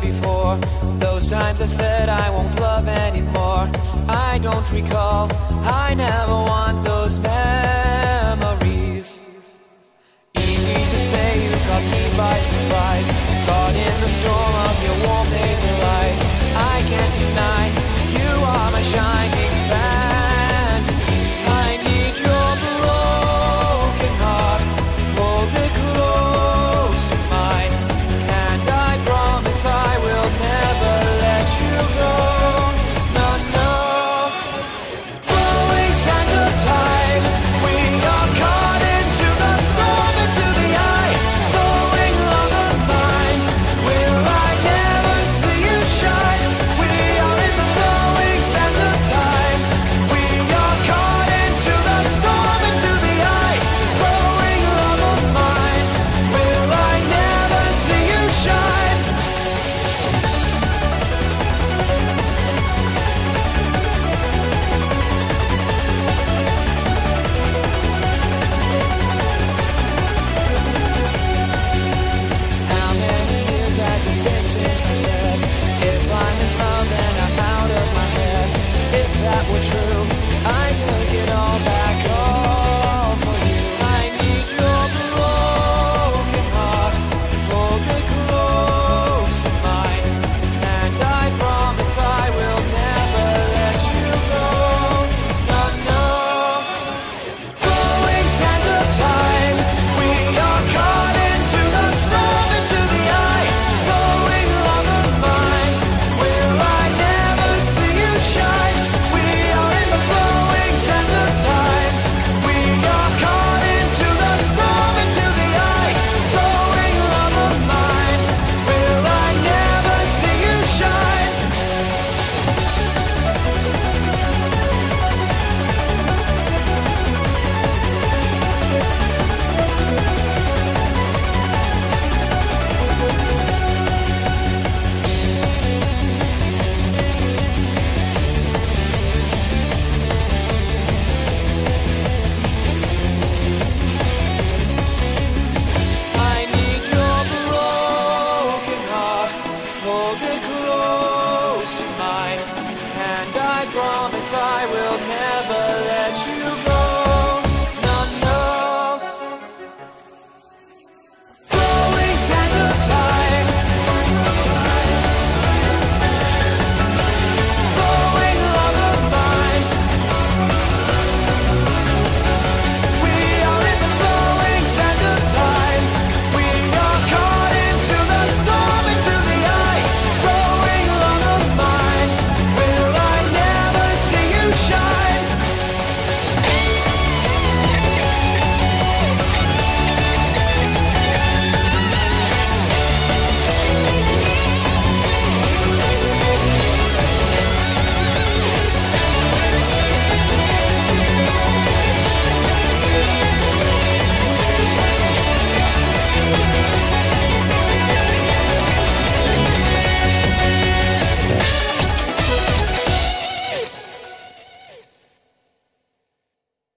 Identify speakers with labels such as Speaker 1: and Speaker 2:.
Speaker 1: before. Those times I said I won't love anymore. I don't recall. I never want those memories. Easy to say you caught me by surprise. Caught in the storm of your warm hazel eyes. I can't deny. were true. I took it all back.